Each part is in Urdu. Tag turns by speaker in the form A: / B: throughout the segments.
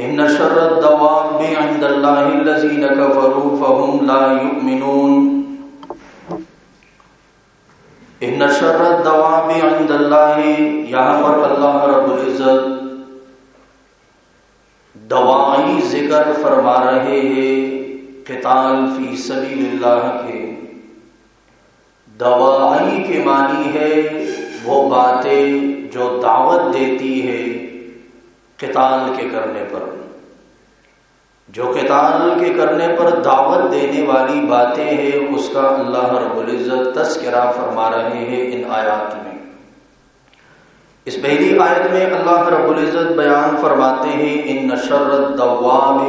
A: إن شر الدواب عند الله الذين كفروا فهم لا يؤمنون. ان شر الدواب عند الله، یہاں پر اللہ رب العزت دوائی ذکر فرما رہے ہیں، قتال فی سبیل اللہ کے۔ دوائی کے معنی ہے وہ باتیں جو دعوت دیتی ہے۔ قتال کے کرنے پر۔ جو قتال کے کرنے پر دعوت دینے والی باتیں ہیں، اس کا اللہ رب العزت تذکرہ فرما رہے ہیں ان آیات میں۔ اس پہلی آیت میں اللہ رب العزت بیان فرماتے ہیں، ان نشر الدواب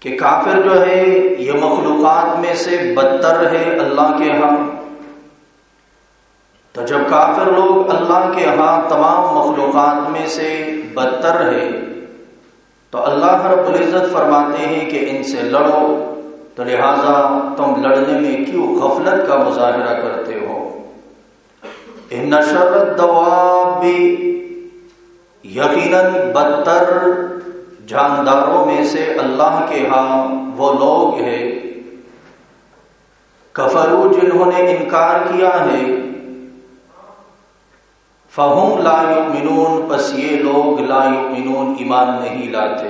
A: کہ کافر جو ہے، یہ مخلوقات میں سے بدتر ہے، اللہ کے ہاں تو جب کافر لوگ اللہ کے ہاں تمام مخلوقات میں سے بدتر ہے تو اللہ رب العزت فرماتے ہیں کہ ان سے لڑو۔ تو لہذا تم لڑنے میں کیوں غفلت کا مظاہرہ کرتے ہو؟ ان نشرت بھی یقیناً بدتر جانداروں میں سے اللہ کے ہاں وہ لوگ ہیں۔ کفرو جنہوں نے انکار کیا ہے فہم لا یؤمنون پس یہ لوگ لا یؤمنون ایمان نہیں لاتے۔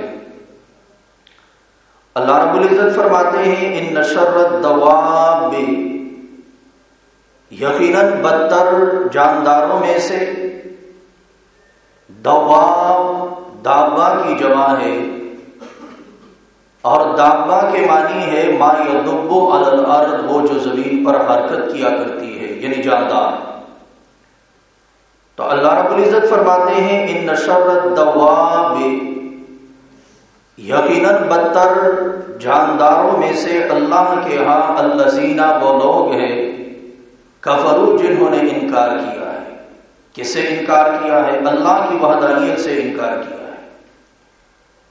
A: اللہ رب العزت فرماتے ہیں ان نشر الدواب۔ یقیناً بدتر جانداروں میں سے دواب، دابا کی جمع ہے۔ اور دابا کے معنی ہے، ما یدبو علی الارض وہ جو زمین پر حرکت کیا کرتی ہے یعنی جاندار۔ تو اللہ رب العزت فرماتے ہیں ان نشر الدواب یقیناً بدتر جانداروں میں سے اللہ کے ہاں الزینہ وہ لوگ ہیں کفرو جنہوں نے انکار کیا ہے۔ کس سے انکار کیا ہے؟ اللہ کی وحدانیت سے انکار کیا ہے۔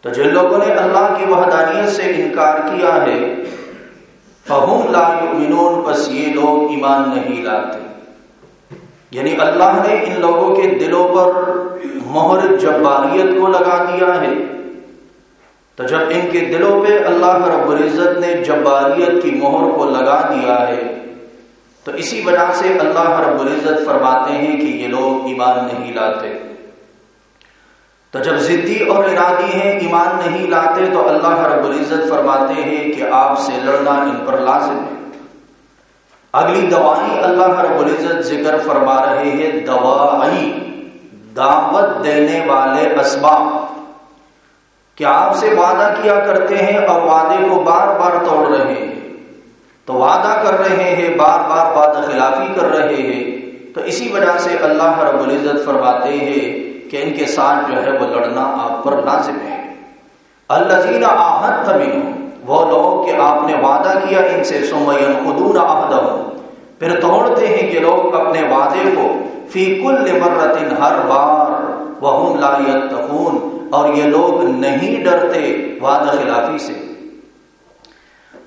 A: تو جن لوگوں نے اللہ کی وحدانیت سے انکار کیا ہے فہم لا یؤمنون پس یہ لوگ ایمان نہیں لاتے۔ یعنی اللہ نے ان لوگوں کے دلوں پر مہر جباریت کو لگا دیا ہے۔ تو جب ان کے دلوں پہ اللہ رب العزت نے جباریت کی مہر کو لگا دیا ہے، تو اسی وجہ سے اللہ رب العزت فرماتے ہیں کہ یہ لوگ ایمان نہیں لاتے۔ تو جب ضدی اور ارادی ہیں ایمان نہیں لاتے، تو اللہ رب العزت فرماتے ہیں کہ آپ سے لڑنا ان پر لازم ہے۔ اگلی دوائی اللہ رب العزت ذکر فرما رہے ہیں، دوائی، دعوت دینے والے اسباب کہ آپ سے وعدہ کیا کرتے ہیں اور وعدے کو بار بار توڑ رہے ہیں؟ تو وعدہ کر رہے ہیں، بار بار وعدہ خلافی کر رہے ہیں۔ تو اسی وجہ سے اللہ رب العزت فرماتے ہیں کہ ان کے ساتھ جو ہے وہ لڑنا آپ پر لازم ہے۔ اللہ زین آہت تبین وہ لوگ کہ آپ نے وعدہ کیا ان سے سمین خدون عہدہ پھر توڑتے ہیں کہ لوگ اپنے وعدے کو فی کل مرتن ہر بار وہ لا یتقون۔ اور یہ لوگ نہیں ڈرتے وعدہ خلافی سے۔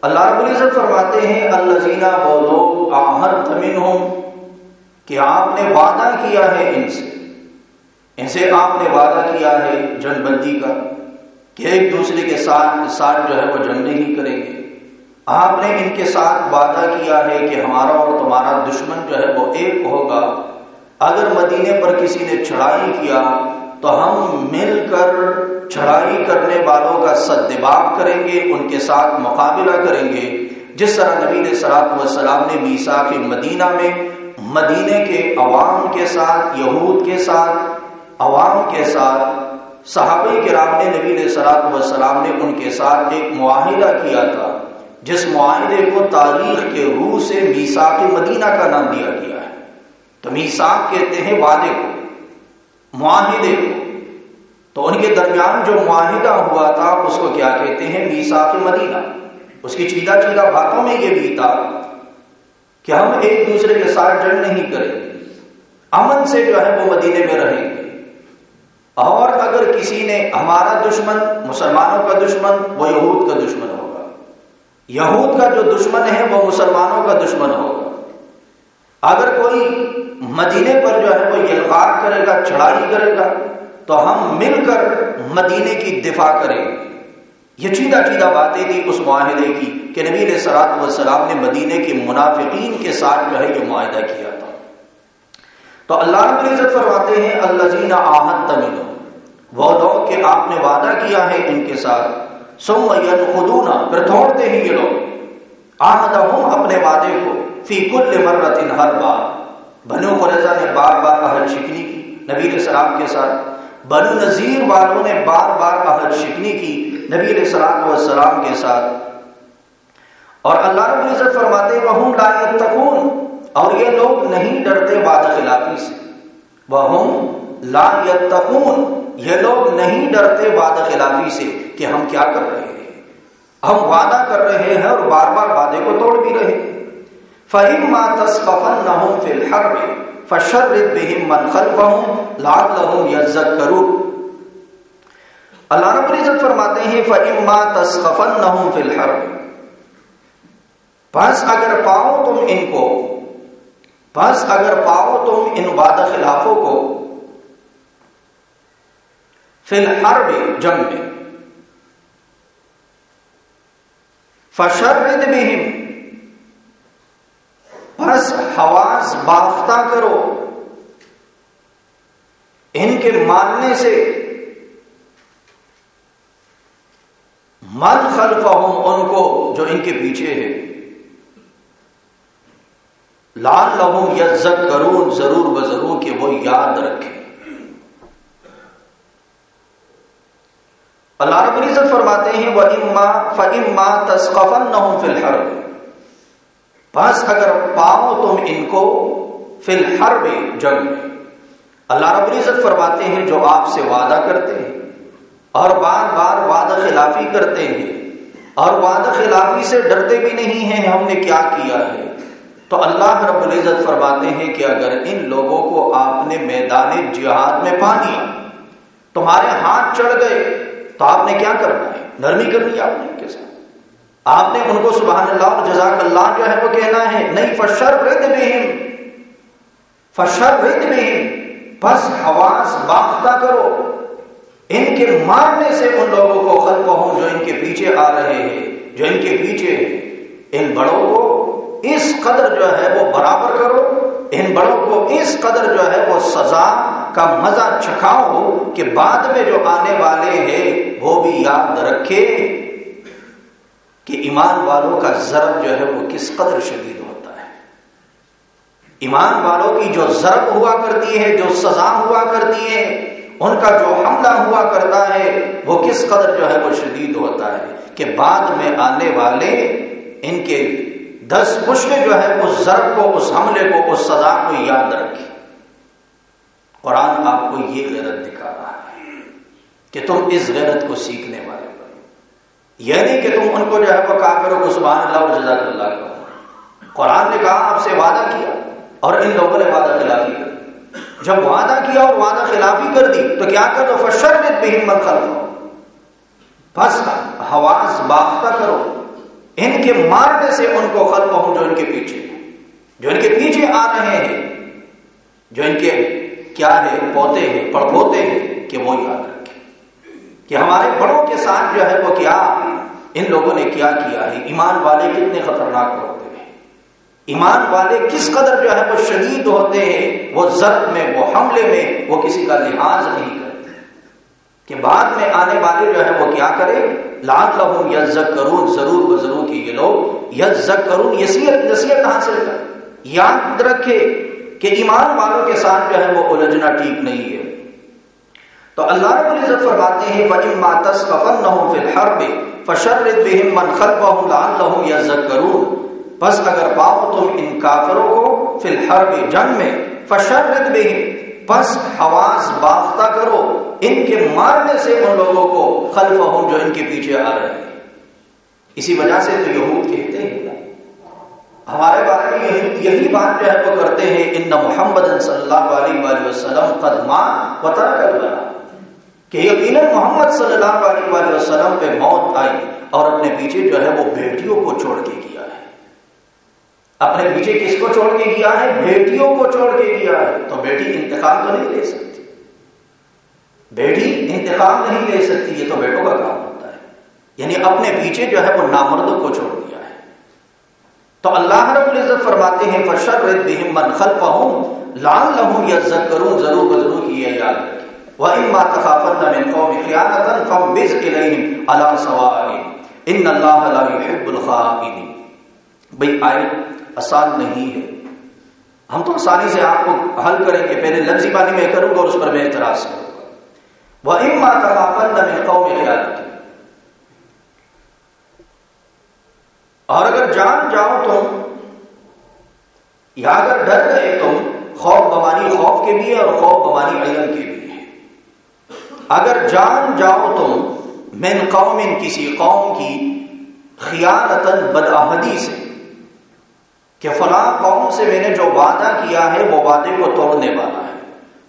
A: اللہ رب العزت فرماتے ہیں اللہ زینہ وہ لوگ آہر تمن ہوں کہ آپ نے وعدہ کیا ہے ان سے۔ ان سے آپ نے وعدہ کیا ہے جنگ بندی کا۔ کہ ایک دوسرے کے ساتھ ساتھ جو ہے وہ جنگ نہیں کریں گے۔ آپ نے ان کے ساتھ وعدہ کیا ہے کہ ہمارا اور تمہارا دشمن جو ہے وہ ایک ہوگا۔ اگر مدینے پر کسی نے چڑھائی کیا، تو ہم مل کر چڑھائی کرنے والوں کا سدباب کریں گے، ان کے ساتھ مقابلہ کریں گے۔ جس طرح نبی نے وسلام نے میسا کے مدینہ میں مدینے کے عوام کے ساتھ، یہود کے ساتھ، عوام کے ساتھ صحابہ کرام نے نبی علیہ سلاط وسلام نے ان کے ساتھ ایک معاہدہ کیا تھا، جس معاہدے کو تاریخ کے روح سے میساک مدینہ کا نام دیا گیا ہے۔ تو میساک کہتے ہیں وعدے کو، معاہدے کو۔ تو ان کے درمیان جو معاہدہ ہوا تھا، اس کو کیا کہتے ہیں؟ میساک مدینہ۔ اس کی چیدہ چیدہ باتوں میں یہ بھی تھا کہ ہم ایک دوسرے کے ساتھ جنگ نہیں کریں گے۔ امن سے جو ہے وہ مدینے میں رہیں گے۔ اور اگر کسی نے ہمارا دشمن، مسلمانوں کا دشمن، وہ یہود کا دشمن ہوگا۔ یہود کا جو دشمن ہے، وہ مسلمانوں کا دشمن ہوگا۔ اگر کوئی مدینے پر جو ہے، وہ یلغار کرے گا چڑھائی کرے گا، تو ہم مل کر مدینے کی دفاع کریں گے۔ یہ چیدہ چیدہ باتیں تھی اس معاہدے کی کہ نبی علیہ سلاط والسلام نے مدینے کے منافقین کے ساتھ جو ہے، یہ معاہدہ کیا۔ تو اللہ رب العزت فرماتے ہیں اللہ زین آہد تمین وہ لوگ کہ آپ نے وعدہ کیا ہے ان کے ساتھ. سم خدونا پھر توڑتے ہیں یہ لوگ. آہد اپنے وعدے کو فی کل مرت ہر بار. بنو قرضہ نے بار بار عہد شکنی کی نبی علیہ السلام کے ساتھ. بنو نذیر والوں نے بار بار عہد شکنی کی نبی علیہ السلام والسلام کے ساتھ. اور اللہ رب العزت فرماتے وہ لا یتقون. اور یہ لوگ نہیں ڈرتے وعدہ خلافی سے۔ وہ لا یتقون یہ لوگ نہیں ڈرتے وعدہ خلافی سے کہ ہم کیا کر رہے ہیں۔ ہم وعدہ کر رہے ہیں اور بار بار وعدے کو توڑ بھی رہے ہیں۔ فہم ما تصففنہم فی الحرب فشرد بہم من خلفہم لعلہم یذکرون اللہ رب العزت فرماتے ہیں، فَإِمَّا تَسْخَفَنَّهُمْ فِي الْحَرْبِ۔ پس اگر پاؤ تم ان کو پس اگر پاؤ تم ان وعدہ خلافوں کو فی الحرب جنگ میں۔ فشرد بہم۔ پس حواس باختہ کرو۔ ان کے ماننے سے من خلفہم ان کو جو ان کے پیچھے ہے لال لہم یزت کرون ضرور بضرور کہ وہ یاد رکھے اللہ رب العزت فرماتے ہیں وہ اما فما تصفن نہ فی الحرب۔ بس اگر پاؤ تم ان کو فی الحرب جنگ میں۔ اللہ رب العزت فرماتے ہیں، جو آپ سے وعدہ کرتے ہیں اور بار بار وعدہ خلافی کرتے ہیں اور وعدہ خلافی سے ڈرتے بھی نہیں ہیں، ہم نے کیا کیا ہے؟ تو اللہ رب العزت فرماتے ہیں کہ اگر ان لوگوں کو آپ نے میدان جہاد میں پا لیا تمہارے ہاتھ چڑھ گئے، تو آپ نے کیا کرنا ہے؟ نرمی کرنی آپ نے ان کے ساتھ۔ آپ نے ان کو سبحان اللہ اور جزاک اللہ جو ہے وہ کہنا ہے، نہیں، فشر رد بہم۔ فشر رد بہم۔ بس حواس باختہ کرو۔ ان کے مارنے سے ان لوگوں کو خلق ہوں جو ان کے پیچھے آ رہے ہیں، جو ان کے پیچھے ان بڑوں کو اس قدر جو ہے وہ برابر کرو، ان بڑوں کو اس قدر جو ہے وہ سزا کا مزہ چکھاؤ کہ بعد میں جو آنے والے ہیں، وہ بھی یاد رکھے کہ ایمان والوں کا ضرب جو ہے وہ کس قدر شدید ہوتا ہے۔ ایمان والوں کی جو ضرب ہوا کرتی ہے، جو سزا ہوا کرتی ہے، ان کا جو حملہ ہوا کرتا ہے، وہ کس قدر جو ہے وہ شدید ہوتا ہے کہ بعد میں آنے والے ان کے دس پشت جو ہے اس ضرب کو، اس حملے کو، اس سزا کو یاد رکھے قرآن آپ کو یہ غیرت دکھا رہا ہے کہ تم اس غیرت کو سیکھنے والے بنو یہ نہیں کہ تم ان کو جو ہے، وہ کافروں کو سبحان اللہ و جزاک اللہ کرو قرآن نے کہا، آپ سے وعدہ کیا اور ان لوگوں نے وعدہ خلافی کر جب وعدہ کیا اور وعدہ خلافی کر دی، تو کیا کر دو فشر بھی ہمت خلف بس، حواس باختہ کرو۔ ان کے مارنے سے ان کو خلف ہوں جو ان کے پیچھے جو ان کے پیچھے آ رہے ہیں، جو ان کے کیا ہے پوتے ہیں، پڑپوتے ہیں، کہ وہ یاد رکھے کہ ہمارے بڑوں کے ساتھ جو ہے وہ کیا، ان لوگوں نے کیا کیا ہے؟ ایمان والے کتنے خطرناک ہوتے ہیں۔ ایمان والے کس قدر جو ہے وہ شدید ہوتے ہیں، وہ ضرب میں، وہ حملے میں، وہ کسی کا لحاظ نہیں کرتے کہ بعد میں آنے والے جو ہے وہ کیا کرے لال لہم یزک کرون ضرور و ضرور کی یہ لوگ یزک کرون یسیت نصیحت حاصل کر؟ یاد رکھے کہ ایمان والوں کے ساتھ جو ہے وہ الجھنا ٹھیک نہیں ہے۔ تو اللہ رب العزت فرماتے ہیں، فَإِمَّا تَسْقَفَنَّهُمْ فِي الْحَرْبِ فَشَرِّدْ بِهِمْ مَنْ خَلْفَهُمْ لَعَلَّهُمْ يَذَّكَّرُونَ۔ بس اگر پاؤ تم ان کافروں کو فی الحرب جنگ میں، فشرد بھی بس حواس باختہ کرو۔ ان کے مارنے سے ان لوگوں کو خلف ہوں جو ان کے پیچھے آ رہے ہیں۔ اسی وجہ سے تو یہود کہتے ہیں۔ ہمارے بارے میں یہی بات جو ہے وہ کرتے ہیں، ان محمد صلی اللہ علیہ وآلہ وسلم قدمان پتہ کر بنا کہ یقیناً محمد صلی اللہ علیہ وآلہ وسلم پہ موت آئی اور اپنے پیچھے جو ہے وہ بیٹیوں کو چھوڑ کے کیا اپنے پیچھے کس کو چھوڑ کے گیا ہے؟ بیٹیوں کو چھوڑ کے گیا ہے۔ تو بیٹی انتقال تو نہیں لے سکتی۔ بیٹی انتقام نہیں لے سکتی، یہ تو بیٹوں کا کام ہوتا ہے۔ یعنی اپنے پیچھے جو ہے وہ نامردوں کو چھوڑ دیا ہے۔ تو اللہ رب العزت فرماتے ہیں فشر بہم من خلفہم لعن لہم یذکرون ضرور ضرور یہ یاد رکھیں۔ وَإِمَّا تَخَافَنَّ مِنْ قَوْمِ خِيَانَةً فَانْبِذْ إِلَيْهِمْ عَلَى سَوَاءٍ إِنَّ اللَّهَ لَا يُحِبُّ الْخَائِنِينَ۔ بھئی آیت آسان نہیں ہے۔ ہم تو آسانی سے آپ کو حل کریں گے۔ پہلے لفظی بانی میں کروں گا اور اس پر میں اعتراض کروں گا۔ وَإِمَّا تَخَافَنَّ مِنْ قَوْمِ خِيَانَةً اور اگر جان جاؤ تم یا اگر ڈر گئے تم خوف بمانی خوف کے بھی ہے اور خوف بمانی علم کے بھی ہے اگر جان جاؤ تم من قوم کسی قوم کی خیالت بدعہدی سے۔ کہ فلاں قوم سے میں نے جو وعدہ کیا ہے، وہ وعدے کو توڑنے والا ہے۔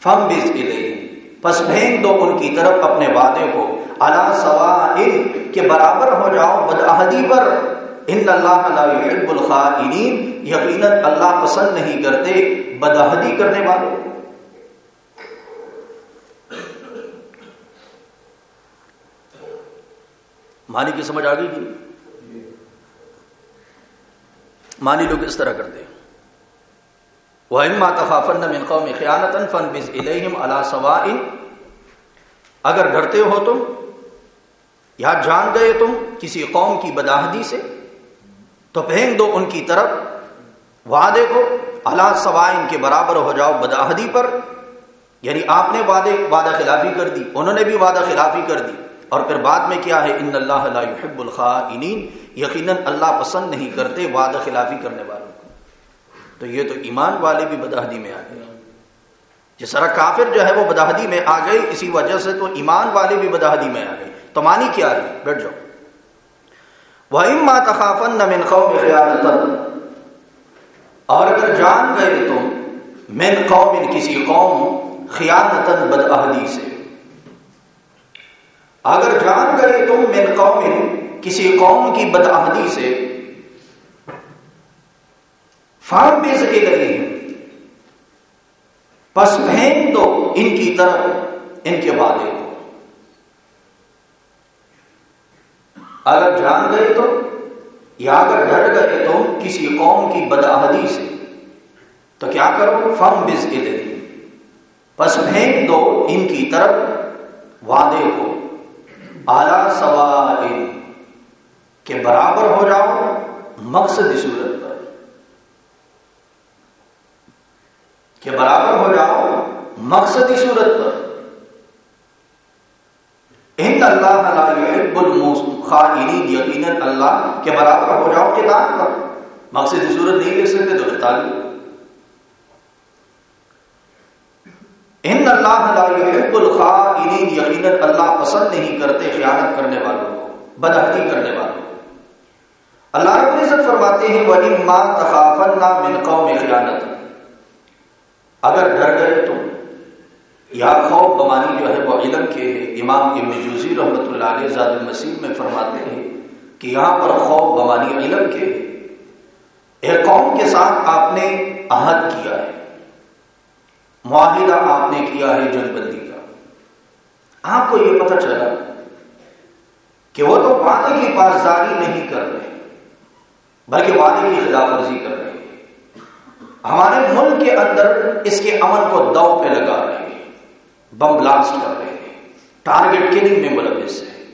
A: فم بز کے پس بھینگ دو ان کی طرف اپنے وعدے کو۔ اللہ سوا کے برابر ہو جاؤ بدعہدی پر۔ ان اللہ لا يحب الخائنین۔ یقینا اللہ پسند نہیں کرتے بدہدی کرنے والوں مانی کی سمجھ آ گئی کہ مانی لوگ اس طرح کرتے ہیں۔ وہ اما تفافن من قوم خیانت فن بز الہم اگر ڈرتے ہو تم یا جان گئے تم کسی قوم کی بداہدی سے، تو پھینک دو ان کی طرف۔ وعدے کو اللہ سوائن کے برابر ہو جاؤ بداہدی پر۔ یعنی آپ نے وعدے، وعدہ خلافی کر دی، انہوں نے بھی وعدہ خلافی کر دی۔ اور پھر بعد میں کیا ہے؟ ان اللہ لا يحب الخائنین، یقیناً اللہ پسند نہیں کرتے وعدہ خلافی کرنے والوں کو۔ تو یہ تو ایمان والے بھی بداہدی میں آ گئے۔ جس طرح کافر جو ہے وہ بداہدی میں آ گئے، اسی وجہ سے تو ایمان والے بھی بداہدی میں آ گئے۔ تو مانی کیا ہے؟ بیٹھ جاؤ۔ وَإِمَّا تَخَافَنَّ مِنْ قَوْمِ خِيَانَةً۔ اور اگر جان گئے تم، من قوم، کسی قوم خیانتاً بدعہدی سے۔ اگر جان گئے تم من قوم کسی قوم کی بدعہدی سے فارم بے سکے گئے پس پھینک دو ان کی طرف، ان کے وعدے۔ کو اگر جان گئے تو یا اگر ڈر گئے تو کسی قوم کی بدعہدی سے، تو کیا کرو؟ فم بز کے دے بس پھینک دو ان کی طرف، وعدے کو۔ اعلی سوا کے برابر ہو جاؤ، مقصد صورت پر۔ کہ برابر ہو جاؤ، مقصد صورت پر۔ ان اللہ خائنین یقیناً اللہ کے برابر ہو جاؤ کتاب پر۔ مقصد صورت نہیں لے سکتے تو کتاب۔ ان اللہ لا يحب یقیناً اللہ پسند نہیں کرتے خیانت کرنے والوں کو بدہتی کرنے والوں۔ اللہ رب العزت فرماتے ہیں، وَإِمَّا تَخَافَنَّا مِنْ قَوْمِ خِيَانَةٍ اگر ڈر گئے تم، یا خوف بمانی جو ہے، وہ علم کے ہے۔ امام ابن جوزی رحمۃ اللہ علیہ زاد المسیح میں فرماتے ہیں کہ یہاں پر خوف بمانی علم کے ہے۔ ایک قوم کے ساتھ آپ نے عہد کیا ہے، معاہدہ آپ نے کیا ہے جن بندی کا۔ آپ کو یہ پتہ چلا کہ وہ تو وعدے کی پاسداری نہیں کر رہے، بلکہ وعدے کی خلاف ورزی کر رہے ہمارے ملک کے اندر اس کے عمل کو دو پہ لگا رہے ہیں، بم بلاسٹ کر رہے ہیں۔ ٹارگیٹ کلنگ میں ملوث ہے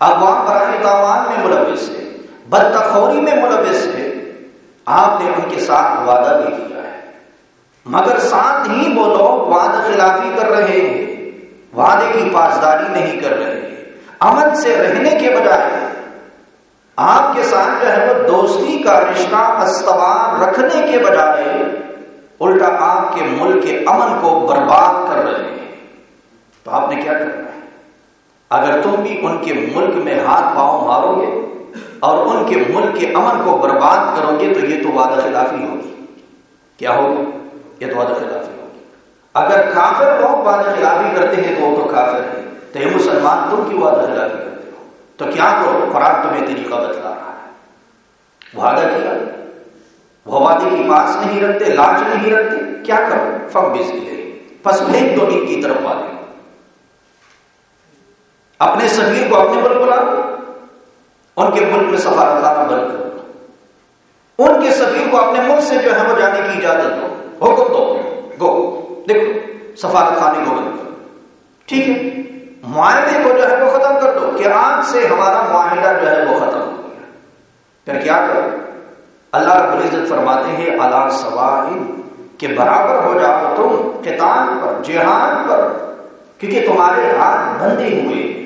A: اقوام برائے تعوان میں ملوث ہے بدتخوری میں ملوث ہے آپ نے ان کے ساتھ وعدہ بھی کیا ہے۔ مگر ساتھ ہی وہ لوگ وعدہ خلافی کر رہے ہیں۔ وعدے کی پاسداری نہیں کر رہے امن سے رہنے کے بجائے آپ کے ساتھ جو ہے وہ دوستی کا رشتہ استوار رکھنے کے بجائے الٹا آپ کے ملک کے امن کو برباد کر رہے ہیں۔ تو آپ نے کیا کرنا ہے؟ اگر تم بھی ان کے ملک میں ہاتھ پاؤں مارو گے اور ان کے ملک کے امن کو برباد کرو گے تو یہ تو وعدہ خلافی ہوگی۔ کیا ہوگی؟ یہ تو وعدہ خلافی ہوگی۔ اگر کافر لوگ وعدہ خلافی کرتے ہیں تو وہ تو کافر ہے تو یہ مسلمان، تم کی وعدہ خلافی کرتے ہو؟ تو کیا کرو؟ قرآن تمہیں طریقہ بتلا رہا ہے۔ وعدہ کیا؟ وہ وعدے کی پاس نہیں رکھتے لاج نہیں رکھتے۔ کیا کرو؟ فم بس لے پس بھیج دو ان کی طرف وعدے اپنے سفیر کو اپنے ملک بلا ان کے ملک میں سفارت خانہ بند کرو ان کے سفیر کو اپنے ملک سے جو ہے وہ جانے کی اجازت دو۔ حکم دو۔ گو۔ دیکھو سفارت خانے کو بند ٹھیک ہے، معاہدے کو جو ہے وہ ختم کر دو کہ آج سے ہمارا معاہدہ جو ہے وہ ختم ہو گیا۔ پھر کیا کرو؟ اللہ رب العزت فرماتے ہیں اللہ سوال کہ برابر ہو جاؤ تم کتان پر جہان پر، کیونکہ تمہارے ہاتھ بندے ہوئے۔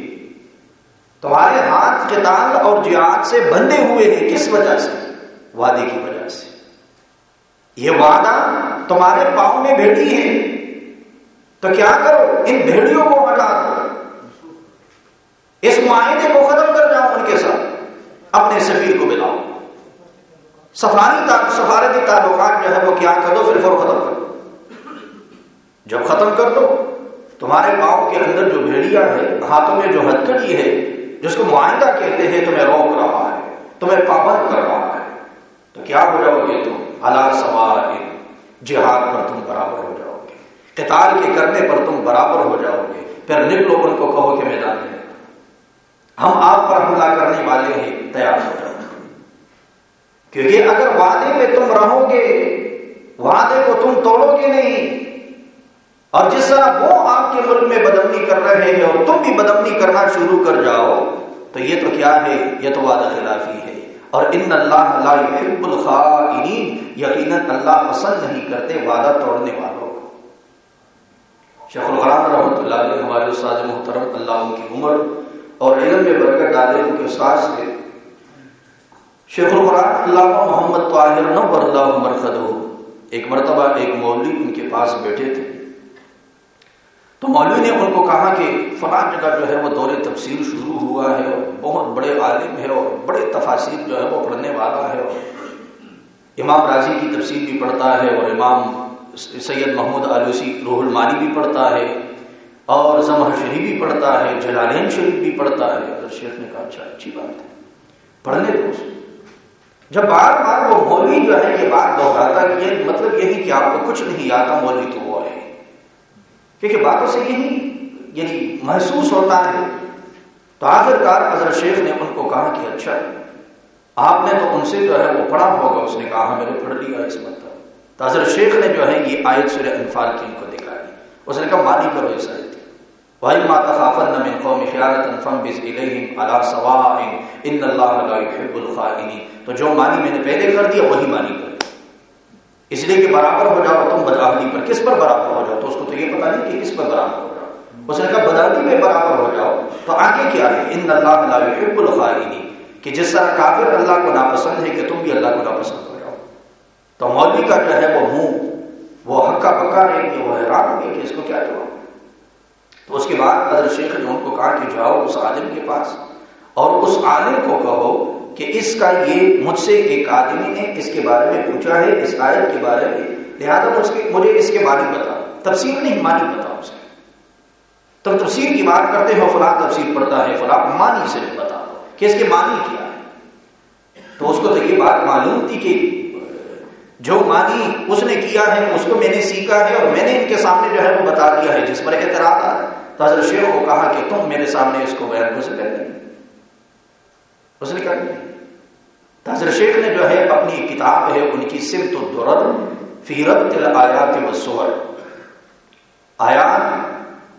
A: تمہارے ہاتھ کتان اور جہاد سے بندے ہوئے ہیں، کس وجہ سے؟ وعدے کی وجہ سے۔ یہ وعدہ تمہارے پاؤں میں بیٹھی ہے۔ تو کیا کرو؟ ان بھیڑیوں کو ہٹا دو۔ اس معاہدے کو ختم کر جاؤ ان کے ساتھ۔ اپنے سفیر کو بلاؤ۔ سفاری سفارتی تعلقات جو ہے وہ کیا کر دو پھر ختم کر دو جب ختم کر دو، تمہارے پاؤں کے اندر جو بھیڑیا ہے ہاتھوں میں جو ہتکڑی ہے، جس کو معاہدہ کہتے ہیں، تمہیں روک رہا ہے، تمہیں پابند کر رہا ہے۔ تو کیا ہو جاؤ گے تم؟ اللہ سوال جہاد پر تم برابر ہو جاؤ گے۔ قتال کے کرنے پر تم برابر ہو جاؤ گے۔ پھر نکلو ان کو کہو کہ میدان میں۔ ہم آپ پر حملہ کرنے والے ہیں، تیار ہو جاؤ۔ کیونکہ اگر وعدے پہ تم رہو گے، وعدے کو تم توڑو گے نہیں۔ اور جس طرح وہ آپ کے ملک میں بدمنی کر رہے ہیں اور تم بھی بدمنی کرنا شروع کر جاؤ، تو یہ تو کیا ہے؟ یہ تو وعدہ خلافی ہے۔ اور ان اللہ اللہ يحب الخائنین، یقیناً اللہ پسند نہیں کرتے وعدہ توڑنے والوں۔ شیخ الغرام رحمۃ اللہ علیہ، ہمارے استاد محترم، اللہ ان کی عمر اور علم میں برکت ڈالے ان کے استاد سے۔ شیخ القرآن اللہ محمد طاہر نور، اللہ مرکز ہو ایک مرتبہ ایک مولوی ان کے پاس بیٹھے تھے۔ تو مولوی نے ان کو کہا کہ فلاں جگہ جو ہے وہ دور تفصیل شروع ہوا ہے اور بہت بڑے عالم ہے اور بڑے تفاصیر جو ہے وہ پڑھنے والا ہے اور امام راضی کی تفصیل بھی پڑھتا ہے اور امام سید محمود آلوسی روح المانی بھی پڑھتا ہے اور زمر شریف بھی پڑھتا ہے، جلالین شریف بھی پڑھتا ہے۔ حضرت شیخ نے کہا اچھا اچھی بات ہے۔ پڑھنے دو جب بار بار وہ مولوی جو ہے یہ بات دوہراتا کہ یہ مطلب یہی کہ آپ کو کچھ نہیں آتا مولوی تو وہ ہے۔ کیونکہ باتوں سے یہی یعنی محسوس ہوتا ہے۔ تو آخر کار حضرت شیخ نے ان کو کہا کہ اچھا آپ نے تو ان سے جو ہے وہ پڑھا ہوگا، اس نے کہا ہاں، میں نے پڑھ لیا اس مطلب تو حضرت شیخ نے جو ہے یہ آیت سورہ انفال کی ان کو دکھائی۔ اس نے کہا مانی کرو اس آیت وَإِن مَا تَخَافَنَّ مِن قَوْمِ خِيَانَةً فَانبِذْ إِلَيْهِمْ عَلَى سَوَاءٍ إِنَّ اللَّهَ لَا يُحِبُّ الْخَائِنِينَ۔ تو جو مانی میں نے پہلے کر دیا، وہی مانی کر اس لیے کہ برابر ہو جاؤ تم بدعہدی پر کس پر برابر ہو جاؤ؟ تو اس کو تو یہ پتا نہیں کہ کس پر برابر ہو جاؤ۔ اس نے کہا بدعہدی میں برابر ہو جاؤ۔ تو آگے کیا ہے؟ ان اللہ لا يحب الخائنین۔ کہ جس طرح کافر اللہ کو ناپسند ہے کہ تم بھی اللہ کو ناپسند ہو جاؤ۔ تو مولوی کا جو ہے، وہ منہ وہ ہکا پکا ہے کہ وہ حیران ہو گیا کہ اس کو کیا جواب؟ تو اس کے بعد حضرت شیخ نے ان کو کہا کہ جاؤ اس عالم کے پاس اور اس عالم کو کہو کہ اس کا یہ مجھ سے ایک آدمی نے اس کے بارے میں پوچھا ہے، اس آیت کے بارے میں۔ لہٰذا اس کے مجھے اس کے معنی بتا تفصیل نہیں مانی بتا اسے تم تفصیل کی بات کرتے ہو، فلاں تفصیل پڑھتا ہے، فلاں مانی سے بتا کہ اس کے معنی کیا ہے؟ تو اس کو تو یہ بات معلوم تھی کہ جو مانی اس نے کیا ہے، اس کو میں نے سیکھا ہے اور میں نے ان کے سامنے جو ہے وہ بتا دیا ہے، جس پر اعتراض آ تو حضرت شیخ کو کہا کہ تم میرے سامنے اس کو بیان کو سے کر اس نے کر دیا حضرت شیخ نے جو ہے اپنی کتاب ہے، ان کی سمت الدرر فی ربط الآیات والسور آیات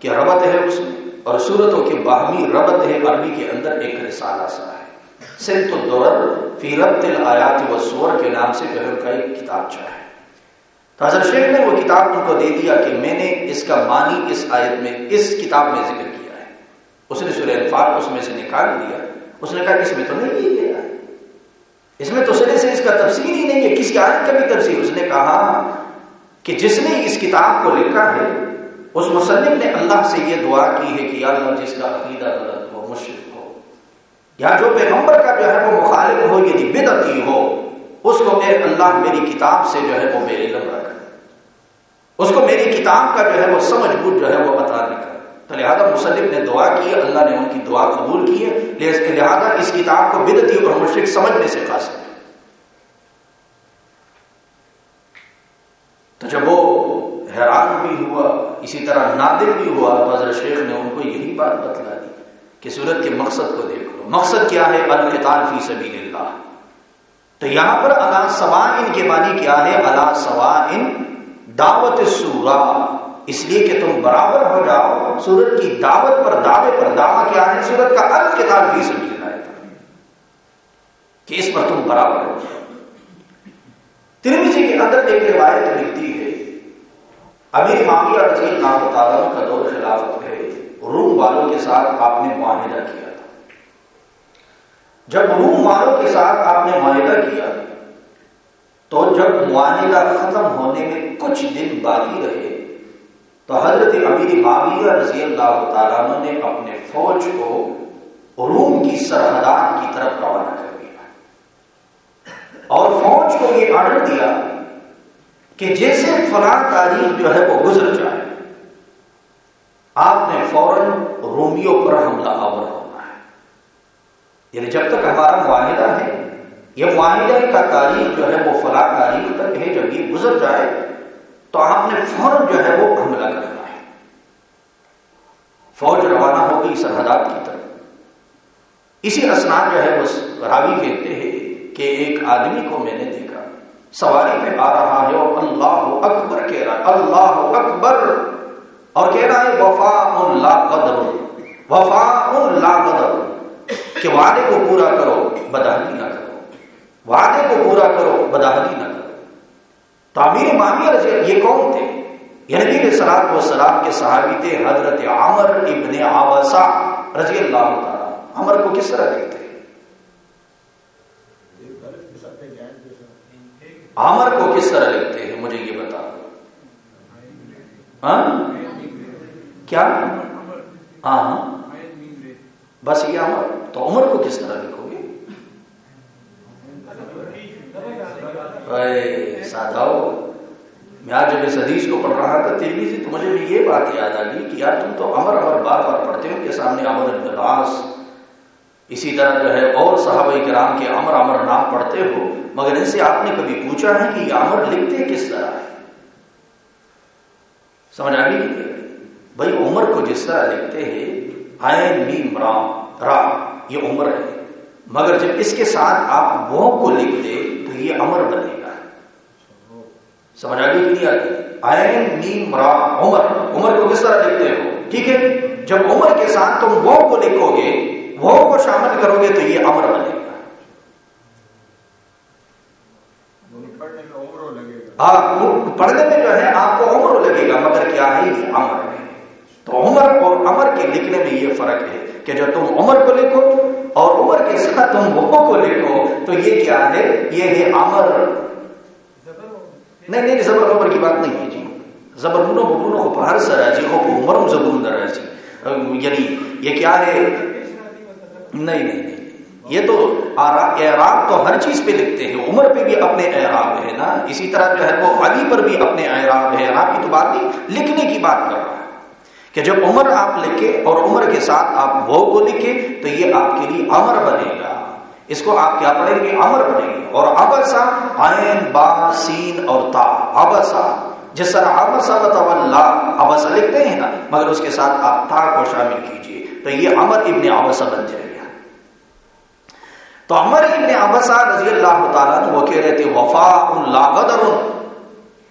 A: کی ربط ہے اس میں اور صورتوں کے باہمی ربط ہے، عربی کے اندر ایک رسالہ سا ہے۔ سنت الدور فی ربط الآیات و سور کے نام سے جو ہے ان کا ایک کتاب چاہے تو حضرت شیخ نے وہ کتاب ان کو دے دیا کہ میں نے اس کا معنی اس آیت میں، اس کتاب میں ذکر کیا ہے۔ اس نے سورہ انفاق اس میں سے نکال دیا۔ اس نے کہا کہ اس میں تو نہیں یہ گیا اس میں تو سرے سے اس کا تفصیل ہی نہیں ہے کس کی آیت کا بھی تفصیل اس نے کہا کہ جس نے اس کتاب کو لکھا ہے اس مصنف نے اللہ سے یہ دعا کی ہے کہ اللہ جس کا عقیدہ غلط ہو مشرق ہو یا جو پیغمبر کا جو ہے وہ مخالف ہو یعنی بدعتی ہو اس کو اے اللہ میری کتاب سے جو ہے وہ بے علم رکھ اس کو میری کتاب کا جو ہے وہ سمجھ بوجھ جو ہے وہ عطا نہ کر تو لہٰذا مصنف نے دعا کی، اللہ نے ان کی دعا قبول کی ہے۔ لہٰذا اس کتاب کو بدعتی اور مشرق سمجھنے سے خاص ہے۔ تو جب وہ حیران بھی ہوا، اسی طرح نادر بھی ہوا، تو حضرت شیخ نے ان کو یہی بات بتلا دی کہ صورت کے مقصد کو دیکھ لو مقصد کیا ہے؟ القتال فی سبیل اللہ تو یہاں پر اللہ سوا ان کے معنی کیا ہے؟ اللہ سوا ان دعوت سورا اس لیے کہ تم برابر ہو جاؤ سورت کی دعوت پر، دعوے پر دعویٰ کیا ہے سورت کا القتال فی سبیل اللہ کہ اس پر تم برابر ہو جاؤ۔ ترمیزی کے اندر ایک روایت لکھتی ہے۔ امیر معاملہ رضی اللہ تعالیٰ کا دور خلافت ہے۔ روم والوں کے ساتھ آپ نے معاہدہ کیا تھا۔ جب روم والوں کے ساتھ آپ نے معاہدہ کیا، تو جب معاہدہ ختم ہونے میں کچھ دن باقی رہے تو حضرت امیر معاویہ رضی اللہ تعالیٰ نے اپنے فوج کو روم کی سرحدات کی طرف روانہ کر دیا۔ اور فوج کو یہ آرڈر دیا کہ جیسے فلاں تاریخ جو ہے وہ گزر جائے، آپ نے فوراً رومیو پر حملہ آور ہونا ہے۔ یعنی جب تک ہمارا معاہدہ ہے، یہ معاہدہ کا تاریخ جو ہے وہ فلاں تاریخ تک ہے، جب یہ گزر جائے تو آپ نے فوراً جو ہے وہ حملہ کرنا ہے فوج روانہ ہو گئی سرحدات کی طرف۔ اسی اسناد جو ہے وہ راوی کہتے ہیں کہ ایک آدمی کو میں نے دیکھا۔ سواری میں آ رہا ہے اور اللہ اکبر کہہ رہا ہے۔ اللہ اکبر۔ اور کہہ رہا ہے وفا لا قدر۔ وفا لا قدر۔ کہ وعدے کو پورا کرو بدہلی نہ کرو۔ وعدے کو پورا کرو بدہلی نہ کرو۔ تعمیر مانیہ رضی یہ کون تھے؟ یعنی کہ سلاد و سلام کے صحابی تھے، حضرت عمر ابن آبسا رضی اللہ تعالیٰ عمر کو کس طرح دیکھتے عمر کو کس طرح لکھتے ہیں؟ مجھے یہ بتا ہاں؟ کیا؟ ہاں ہاں۔ بس یہ عمر۔ تو عمر کو کس طرح لکھو گے میں آج جب اس حدیث کو پڑھ رہا تھا تیلی سے تو مجھے بھی یہ بات یاد آ گئی کہ یار تم تو امر امر بار بار پڑھتے ہو کہ سامنے امر الباس اسی طرح جو ہے اور صحابہ کرام کے امر امر نام پڑھتے ہو، مگر ان سے آپ نے کبھی پوچھا ہے کہ یہ امر لکھتے کس طرح؟ ہے سمجھ آ گئی؟ بھائی عمر کو جس طرح لکھتے ہیں آئین میم رام را، یہ عمر ہے۔ مگر جب اس کے ساتھ آپ وہ کو لکھ دے تو یہ امر بنے۔ گا سمجھ آ گئی نہیں آگے میم را عمر۔ عمر کو کس طرح لکھتے ہو ٹھیک ہے؟ جب عمر کے ساتھ تم وہ کو لکھو گے وہ کو شامل کرو گے تو یہ امر بنے گا۔ ہاں، پڑھنے میں جو ہے، آپ کو عمر لگے گا، مگر کیا ہے یہ امر؟ ہے تو عمر اور امر کے لکھنے میں یہ فرق ہے کہ جو تم عمر کو لکھو اور عمر کے ساتھ تم وہ کو لکھو، تو یہ کیا ہے؟ یہ ہے امر۔ نہیں نہیں، زبر عمر کی بات نہیں جی۔ ہے جی۔ زبر منو ببرونو کو ہر سر جی ہو عمر زبون در جی۔ یعنی یہ کیا ہے؟ نہیں نہیں نہیں۔ یہ تو اعراب تو ہر چیز پہ لکھتے ہیں۔ عمر پہ بھی اپنے اعراب ہے نا۔ اسی طرح جو ہے وہ علی پر بھی اپنے اعراب ہے۔ اعراب کی تو بات نہیں، لکھنے کی بات کر رہا ہے۔ کہ جب عمر آپ لکھے اور عمر کے ساتھ آپ وہ کو لکھے تو یہ آپ کے لیے امر بنے گا۔ اس کو آپ کیا پڑھیں گے؟ امر پڑھیں گے۔ اور ابسا عین، با، سین اور تا۔ ابسا جس طرح ابسا اللہ ابسا لکھتے ہیں نا، مگر اس کے ساتھ آپ تا کو شامل کیجیے۔ تو یہ امر ابن ابسا بن جائے گا۔ تو عمر ابن ابسا رضی اللہ تعالیٰ وہ کہہ رہے تھے وفا اللہ غدر،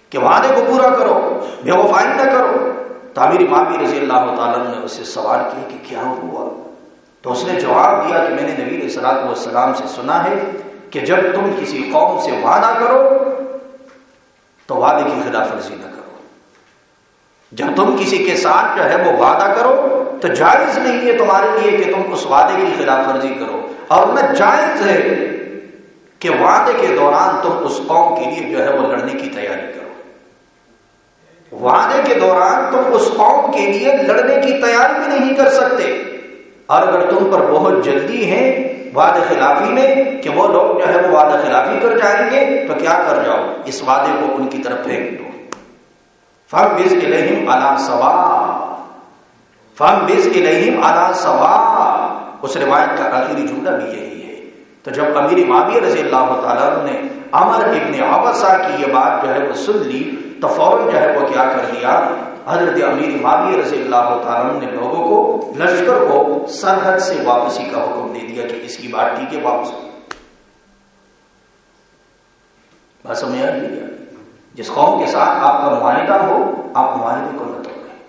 A: کہ وعدے کو پورا کرو، بے وفائی نہ کرو۔ تعمیر امامی رضی اللہ تعالیٰ نے اس سے سوال کیا کہ کیا ہوا؟ تو اس نے جواب دیا کہ میں نے نبی صلاحت والسلام سے سنا ہے کہ جب تم کسی قوم سے وعدہ کرو، تو وعدے کی خلاف ورزی نہ کرو۔ جب تم کسی کے ساتھ جو ہے وہ وعدہ کرو، تو جائز نہیں ہے تمہارے لیے کہ تم اس وعدے کی خلاف ورزی کرو۔ اور نہ جائز ہے کہ وعدے کے دوران تم اس قوم کے لیے جو ہے وہ لڑنے کی تیاری کرو۔ وعدے کے دوران تم اس قوم کے لیے لڑنے کی تیاری بھی نہیں کر سکتے۔ اور اگر تم پر بہت جلدی ہے وعدے خلافی میں کہ وہ لوگ جو ہے وہ وعدہ خلافی کر جائیں گے، تو کیا کر جاؤ؟ اس وعدے کو ان کی طرف پھینک دو۔ فم بز الہم الا سوا فم بز الہم الا سوا اس روایت کا آخری جملہ بھی یہی ہے۔ تو جب امیر معاویہ رضی اللہ تعالیٰ نے امر ابن آبسا کی یہ بات جو ہے وہ سن لی، تو فوراً جو ہے وہ کیا کر دیا حضرت امیر معاویہ رضی اللہ تعالیٰ نے لوگوں کو لشکر کو سرحد سے واپسی کا حکم دے دیا کہ اس کی بات ٹھیک ہے واپس بات سمجھ آ جس قوم کے ساتھ آپ کا معاہدہ ہو، آپ معاہدے کو نہ توڑیں۔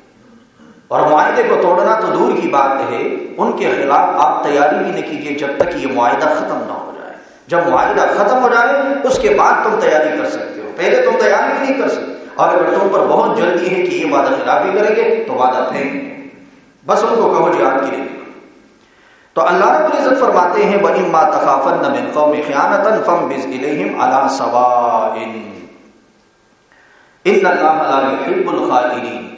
A: اور معاہدے کو توڑنا تو دور کی بات ہے، ان کے خلاف آپ تیاری بھی نہیں کیجیے جب تک یہ معاہدہ ختم نہ ہو جائے۔ جب معاہدہ ختم ہو جائے، اس کے بعد تم تیاری کر سکتے ہو۔ پہلے تم تیاری بھی نہیں کر سکتے۔ اور اگر تم پر بہت جلدی ہے کہ یہ وعدہ خلافی کریں گے، تو وعدہ پھینک گے بس ان کو کہو جہاد کی رہی تو اللہ رب العزت فرماتے ہیں بنی وَإِمَّا تَخَافَنَّ مِنْ قَوْمِ خِيَانَةً فَمْبِزْ إِلَيْهِمْ عَلَى سَوَاءٍ. ان اللہ لا يحب الخائرین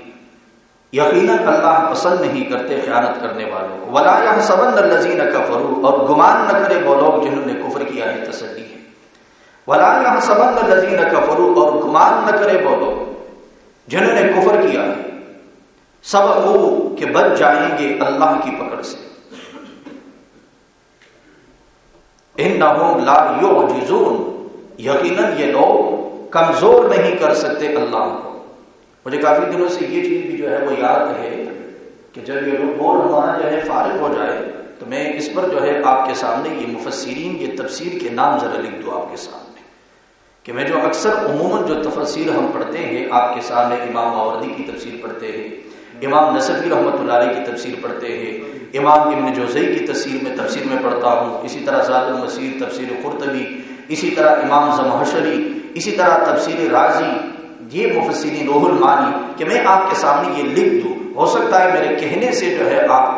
A: یقیناً اللہ پسند نہیں کرتے خیانت کرنے والوں۔ کو ولا يحسبن الذين كفروا۔ اور گمان نہ کرے وہ لوگ جنہوں نے کفر کیا ہے تسلی ہے ولا يحسبن الذين كفروا، اور گمان نہ کرے وہ لوگ جنہوں نے کفر کیا۔ ہے سب وہ کہ بچ جائیں گے اللہ کی پکڑ سے۔ انہم لا يعجزون۔ یقیناً یہ لوگ کمزور نہیں کر سکتے اللہ کو۔ مجھے کافی دنوں سے یہ چیز بھی جو ہے وہ یاد ہے کہ جب یہ بول ہمارا جو ہے فارغ ہو جائے، تو میں اس پر جو ہے آپ کے سامنے یہ مفسرین، یہ تفسیر کے نام ذرا لکھ دوں آپ کے سامنے کہ میں جو اکثر عموماً جو تفسیر ہم پڑھتے ہیں، آپ کے سامنے امام ماوردی کی تفسیر پڑھتے ہیں، امام نصفی رحمۃ اللہ علیہ کی تفسیر پڑھتے ہیں، امام ابن جوزئی کی تفسیر میں تفسیر میں پڑھتا ہوں، اسی طرح زاد المسیر تفسیر قرطبی، اسی طرح امام زمحشری اسی طرح تفسیر راضی، یہ مفسرین روح المانی کہ میں آپ کے سامنے یہ لکھ دوں۔ ہو سکتا ہے میرے کہنے سے جو ہے آپ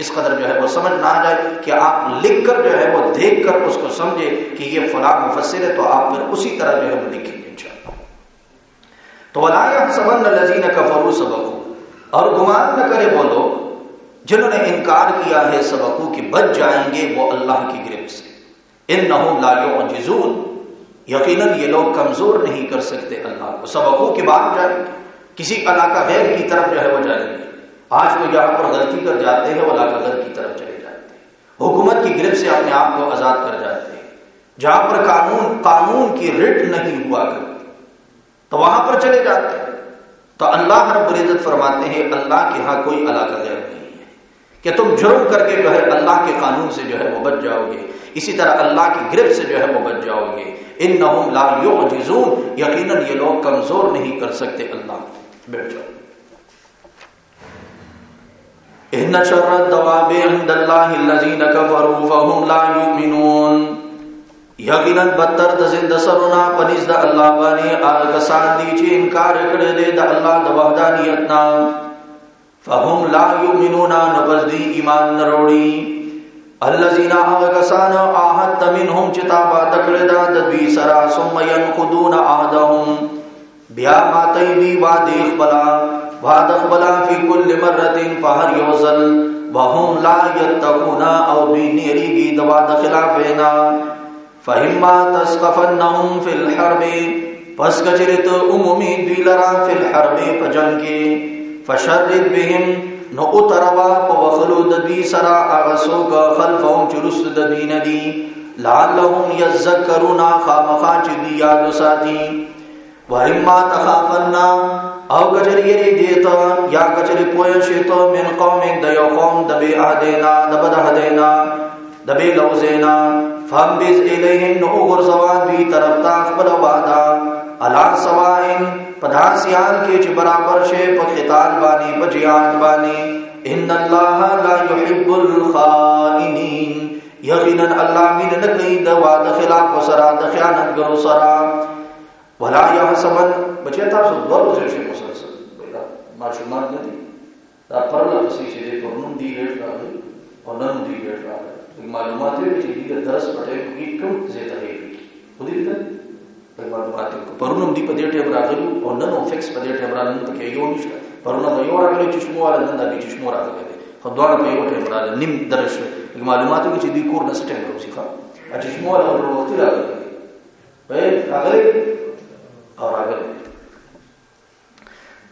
A: اس قدر جو ہے وہ سمجھ نہ آ جائے کہ آپ لکھ کر جو ہے وہ دیکھ کر اس کو سمجھے کہ یہ فلاں مفسر ہے تو آپ پھر اسی طرح جو ہے وہ لکھیں گے انشاءاللہ تو ولا سبن الذین کفروا سبقوا۔ اور گمان نہ کرے وہ لوگ، جنہوں نے انکار کیا ہے سبقو کہ بچ جائیں گے، وہ اللہ کی گرفت سے۔ ان نہ جزون یقیناً یہ لوگ کمزور نہیں کر سکتے اللہ کو۔ سبقوں کے بعد جائیں کسی علاقہ غیر کی طرف جو ہے وہ جائیں گے۔ آج وہ جہاں پر غلطی کر جاتے ہیں وہ علاقہ کی طرف چلے جاتے ہیں۔ حکومت کی گرفت سے اپنے آپ کو آزاد کر جاتے ہیں۔ جہاں پر قانون قانون کی رٹ نہیں ہوا کرتی، تو وہاں پر چلے جاتے ہیں۔ تو اللہ رب العزت فرماتے ہیں، اللہ کے ہاں کوئی علاقہ غیر نہیں ہے۔ کہ تم جرم کر کے جو ہے اللہ کے قانون سے جو ہے وہ بچ جاؤ گے اسی طرح اللہ کی گرفت سے جو ہے وہ بچ جاؤ گے ان لا یقیناً یہ لوگ کمزور نہیں کر سکتے، اللہ بیٹھ جاؤ۔ ان شر الدواب عند الله الذين كفروا فهم لا يؤمنون. یقینا بدتر د زند سرنا پنځ د الله باندې هغه کسان دي چې انکار کړي دي د الله د وحدانیت نه فهم لا يؤمنون نبذ ایمان نروړي الذين آغسان آهدت منهم چتابا تکړه د دوی سرا ثم ينقضون عهدهم بیا ماتي دی وعده خپلا وعده خپلا فی کل مره فهر یوزل وهم لا يتقون او دوی نیریږي د وعده خلاف وینا فهما تسقفنهم فی الحرب پس کچرت عمومی دوی لرا فی الحرب پجنگ کې فشرد بهم نو او تروا په سرا هغه څوک خلفهم چې رست د دین دي لعلهم یذکرون خامخا چې دی یاد ساتي وایما تخافنا او کچری یری دیتا، یا کچری پویا شیتو من قوم د یو قوم د بی اهدینا د بد اهدینا د بی لوزینا. فهم بیز الیهم نو غرزوان بی طرف تا خپل وعدا علا سوائن پدا سیال کې چې برابر شي په قتال باندې په جهاد باندې ان الله لا يحب الخائنين یقینا الله مين نه کوي د وعده خلاف سره د خیانت ولا يحسبن بچی تاسو دوه ورځې شي مسلسل ما شومان نه دي دا پرله پسې د پرنوم دی ریټ راغلی او نن دی ریټ راغلی معلومات دې چې د درس پټه کې کوم څه ته هي خو دې معلومات پرونم دی په دې ټیم راغلی او نن او فکس په دې ټیم راغلی ته کې یو نشته پرونه به یو راغلی چې شمو ولا نن د چې شمو راغلی خو دوه په یو ټیم راغلی نیم درش معلومات کې چې دی کور نه سټیم راوسی ښا چې شمو ولا ورو وخت راغلی په راغلی او راغلی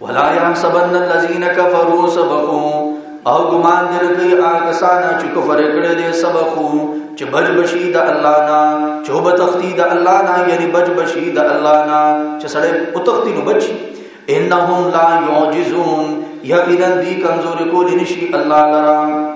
A: ولا يحسبن الذين كفروا سبقوا او ګمان درکې هغه کسان چې کفر کړي دي سبقو چې بج بشي د الله نه چې وب تختی د الله نه یعنی بج بشي د الله نه چې سړی او تختی نو بچي انہم لا یعجزون یقیناً دی کمزور کو لنشی اللہ لرام